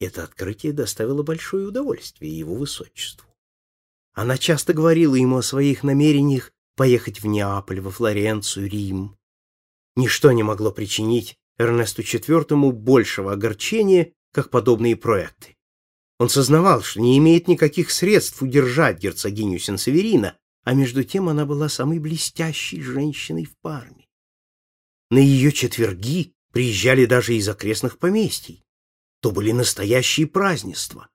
Это открытие доставило большое удовольствие его высочеству. Она часто говорила ему о своих намерениях поехать в Неаполь, во Флоренцию, Рим. Ничто не могло причинить Эрнесту IV большего огорчения, как подобные проекты. Он сознавал, что не имеет никаких средств удержать герцогиню Сенсеверина, а между тем она была самой блестящей женщиной в Парме. На ее четверги приезжали даже из окрестных поместий. То были настоящие празднества.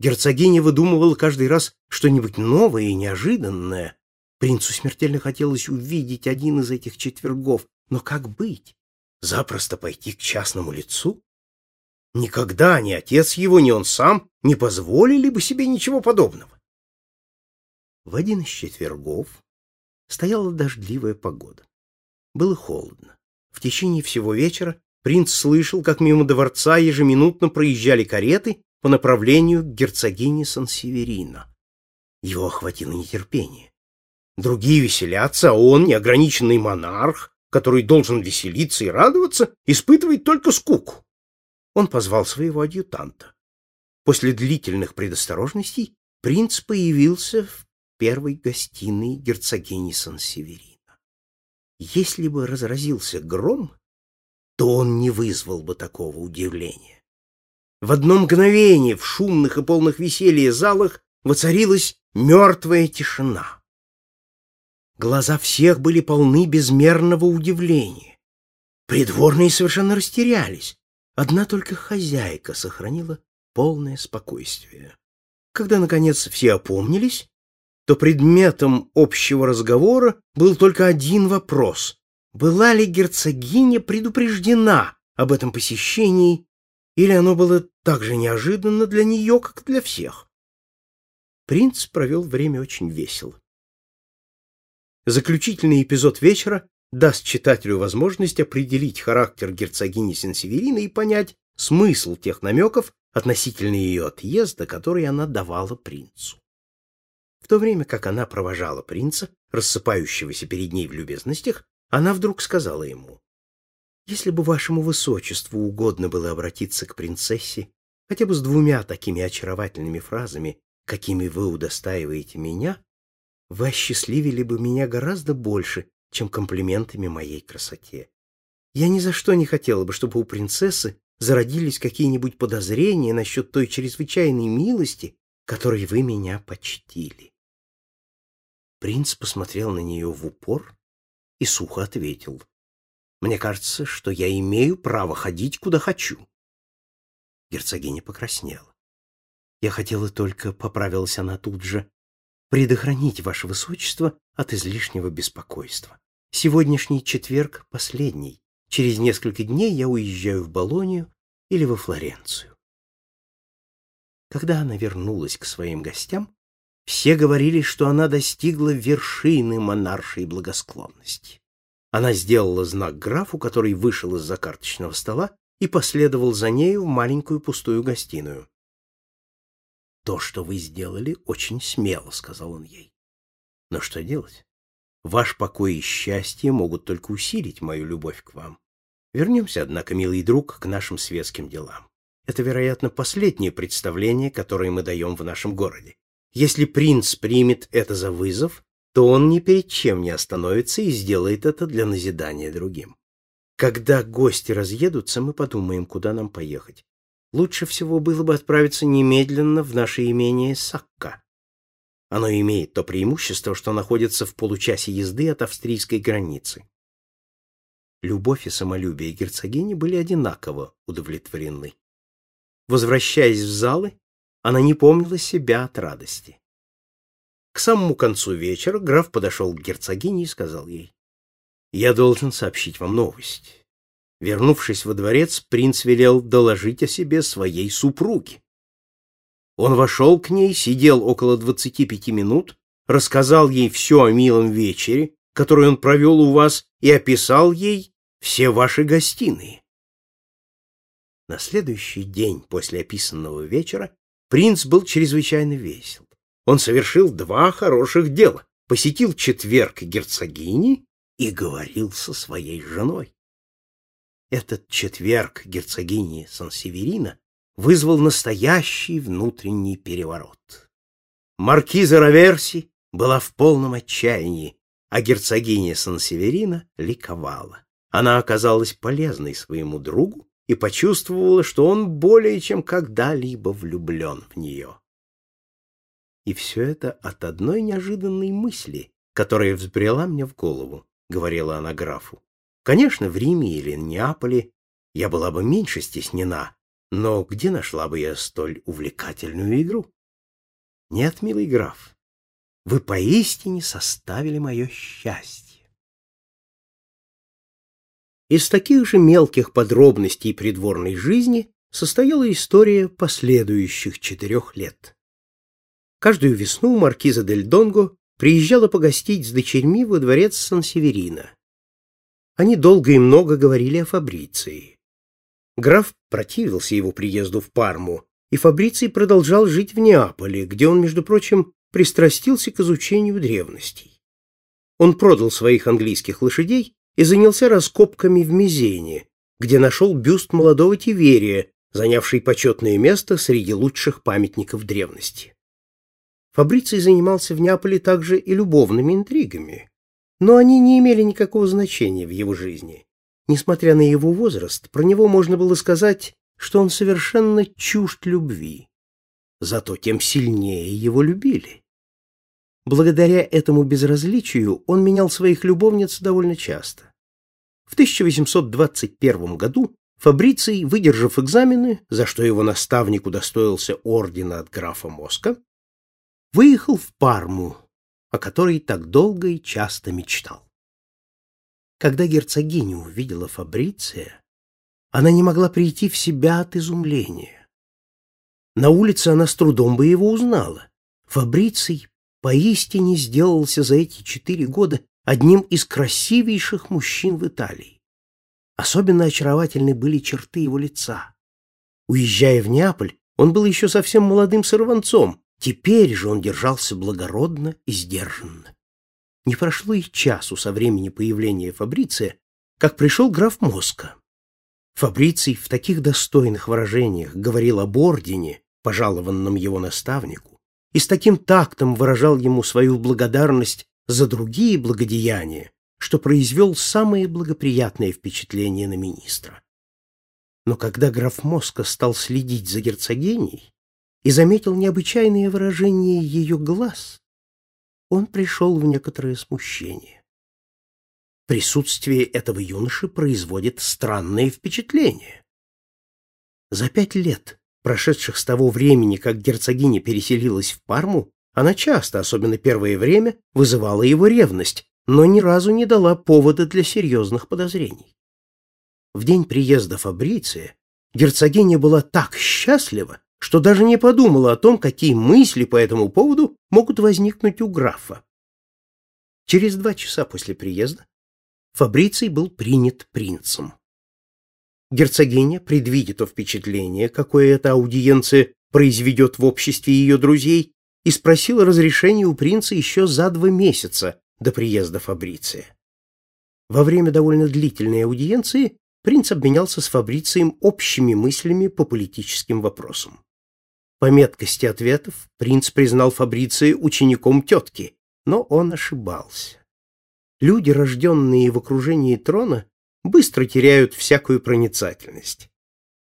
Герцогиня выдумывала каждый раз что-нибудь новое и неожиданное. Принцу смертельно хотелось увидеть один из этих четвергов, но как быть? Запросто пойти к частному лицу? Никогда ни отец его, ни он сам не позволили бы себе ничего подобного. В один из четвергов стояла дождливая погода. Было холодно. В течение всего вечера принц слышал, как мимо дворца ежеминутно проезжали кареты по направлению к герцогине Сан-Северино. Его охватило нетерпение. Другие веселятся, а он, неограниченный монарх, который должен веселиться и радоваться, испытывает только скуку. Он позвал своего адъютанта. После длительных предосторожностей принц появился в первой гостиной герцогини Сан-Северино. Если бы разразился гром, то он не вызвал бы такого удивления. В одно мгновение в шумных и полных веселья залах воцарилась мертвая тишина. Глаза всех были полны безмерного удивления. Придворные совершенно растерялись. Одна только хозяйка сохранила полное спокойствие. Когда, наконец, все опомнились, то предметом общего разговора был только один вопрос. Была ли герцогиня предупреждена об этом посещении, или оно было так же неожиданно для нее, как для всех? Принц провел время очень весело. Заключительный эпизод вечера даст читателю возможность определить характер герцогини Сенсеверина и понять смысл тех намеков относительно ее отъезда, которые она давала принцу. В то время как она провожала принца, рассыпающегося перед ней в любезностях, она вдруг сказала ему, «Если бы вашему высочеству угодно было обратиться к принцессе хотя бы с двумя такими очаровательными фразами, какими вы удостаиваете меня, вы осчастливили бы меня гораздо больше, чем комплиментами моей красоте. Я ни за что не хотела бы, чтобы у принцессы зародились какие-нибудь подозрения насчет той чрезвычайной милости, которой вы меня почтили. Принц посмотрел на нее в упор и сухо ответил. «Мне кажется, что я имею право ходить, куда хочу». Герцогиня покраснела. «Я хотела только, — поправилась она тут же, — предохранить ваше высочество от излишнего беспокойства. Сегодняшний четверг последний. Через несколько дней я уезжаю в Болонию или во Флоренцию. Когда она вернулась к своим гостям, все говорили, что она достигла вершины монаршей благосклонности. Она сделала знак графу, который вышел из-за карточного стола и последовал за нею в маленькую пустую гостиную. «То, что вы сделали, очень смело», — сказал он ей. «Но что делать? Ваш покой и счастье могут только усилить мою любовь к вам. Вернемся, однако, милый друг, к нашим светским делам. Это, вероятно, последнее представление, которое мы даем в нашем городе. Если принц примет это за вызов, то он ни перед чем не остановится и сделает это для назидания другим. Когда гости разъедутся, мы подумаем, куда нам поехать. Лучше всего было бы отправиться немедленно в наше имение Сакка. Оно имеет то преимущество, что находится в получасе езды от австрийской границы. Любовь и самолюбие герцогини были одинаково удовлетворены. Возвращаясь в залы, она не помнила себя от радости. К самому концу вечера граф подошел к герцогине и сказал ей, «Я должен сообщить вам новость». Вернувшись во дворец, принц велел доложить о себе своей супруге. Он вошел к ней, сидел около двадцати пяти минут, рассказал ей все о милом вечере, который он провел у вас, и описал ей все ваши гостиные. На следующий день после описанного вечера принц был чрезвычайно весел. Он совершил два хороших дела. Посетил четверг герцогини и говорил со своей женой. Этот четверг герцогини Сан-Северина вызвал настоящий внутренний переворот. Маркиза Раверси была в полном отчаянии, а герцогиня Сан-Северина ликовала. Она оказалась полезной своему другу и почувствовала, что он более чем когда-либо влюблен в нее. И все это от одной неожиданной мысли, которая взбрела мне в голову, — говорила она графу. Конечно, в Риме или Неаполе я была бы меньше стеснена, но где нашла бы я столь увлекательную игру? Нет, милый граф, вы поистине составили мое счастье. Из таких же мелких подробностей придворной жизни состояла история последующих четырех лет. Каждую весну маркиза Дель Донго приезжала погостить с дочерьми во дворец Сан-Северино. Они долго и много говорили о Фабриции. Граф противился его приезду в Парму, и Фабриций продолжал жить в Неаполе, где он, между прочим, пристрастился к изучению древностей. Он продал своих английских лошадей и занялся раскопками в Мизене, где нашел бюст молодого Тиверия, занявший почетное место среди лучших памятников древности. Фабриций занимался в Неаполе также и любовными интригами, но они не имели никакого значения в его жизни. Несмотря на его возраст, про него можно было сказать, что он совершенно чужд любви. Зато тем сильнее его любили. Благодаря этому безразличию он менял своих любовниц довольно часто. В 1821 году Фабриций, выдержав экзамены, за что его наставник удостоился ордена от графа Моска, выехал в Парму, о которой так долго и часто мечтал. Когда герцогиня увидела Фабриция, она не могла прийти в себя от изумления. На улице она с трудом бы его узнала. Фабриций поистине сделался за эти четыре года одним из красивейших мужчин в Италии. Особенно очаровательны были черты его лица. Уезжая в Неаполь, он был еще совсем молодым сорванцом, теперь же он держался благородно и сдержанно. Не прошло и часу со времени появления Фабриция, как пришел граф Моска. Фабриций в таких достойных выражениях говорил об ордене, пожалованном его наставнику, и с таким тактом выражал ему свою благодарность за другие благодеяния, что произвел самое благоприятное впечатление на министра. Но когда граф Моска стал следить за герцогиней и заметил необычайное выражение ее глаз, он пришел в некоторое смущение. Присутствие этого юноши производит странное впечатление. За пять лет, прошедших с того времени, как герцогиня переселилась в Парму, она часто, особенно первое время, вызывала его ревность, но ни разу не дала повода для серьезных подозрений. В день приезда Фабриция герцогиня была так счастлива, что даже не подумала о том, какие мысли по этому поводу могут возникнуть у графа. Через два часа после приезда Фабриций был принят принцем. Герцогиня, предвидя то впечатление, какое эта аудиенция произведет в обществе ее друзей, и спросила разрешения у принца еще за два месяца до приезда Фабриция. Во время довольно длительной аудиенции принц обменялся с Фабрицием общими мыслями по политическим вопросам. По меткости ответов принц признал Фабриция учеником тетки, но он ошибался. Люди, рожденные в окружении трона, быстро теряют всякую проницательность.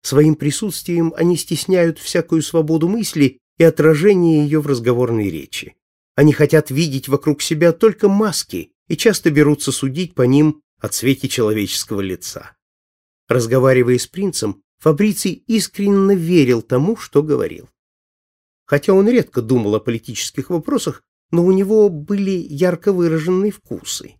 Своим присутствием они стесняют всякую свободу мысли и отражение ее в разговорной речи. Они хотят видеть вокруг себя только маски и часто берутся судить по ним о цвете человеческого лица. Разговаривая с принцем, Фабриций искренне верил тому, что говорил. Хотя он редко думал о политических вопросах, но у него были ярко выраженные вкусы.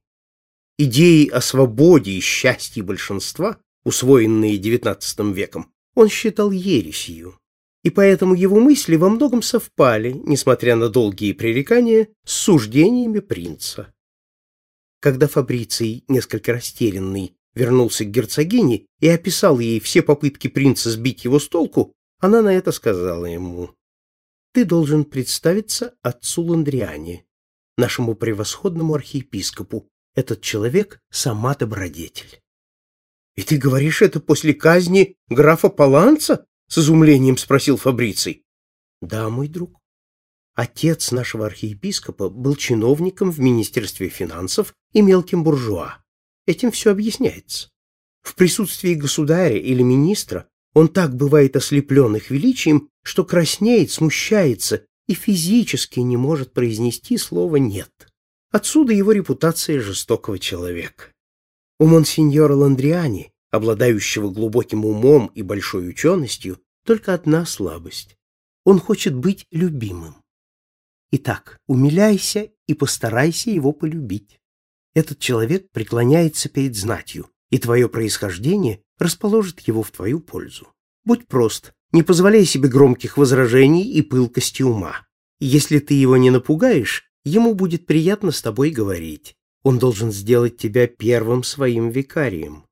Идеи о свободе и счастье большинства, усвоенные XIX веком, он считал ересью, и поэтому его мысли во многом совпали, несмотря на долгие пререкания, с суждениями принца. Когда Фабриций, несколько растерянный, вернулся к герцогине и описал ей все попытки принца сбить его с толку, она на это сказала ему ты должен представиться отцу Ландриане, нашему превосходному архиепископу. Этот человек — сама добродетель. — И ты говоришь это после казни графа Паланца? С изумлением спросил Фабриций. Да, мой друг. Отец нашего архиепископа был чиновником в Министерстве финансов и мелким буржуа. Этим все объясняется. В присутствии государя или министра он так бывает ослеплен их величием, что краснеет, смущается и физически не может произнести слово «нет». Отсюда его репутация жестокого человека. У монсеньора Ландриани, обладающего глубоким умом и большой ученостью, только одна слабость. Он хочет быть любимым. Итак, умиляйся и постарайся его полюбить. Этот человек преклоняется перед знатью, и твое происхождение расположит его в твою пользу. Будь прост, не позволяй себе громких возражений и пылкости ума. Если ты его не напугаешь, ему будет приятно с тобой говорить. Он должен сделать тебя первым своим викарием.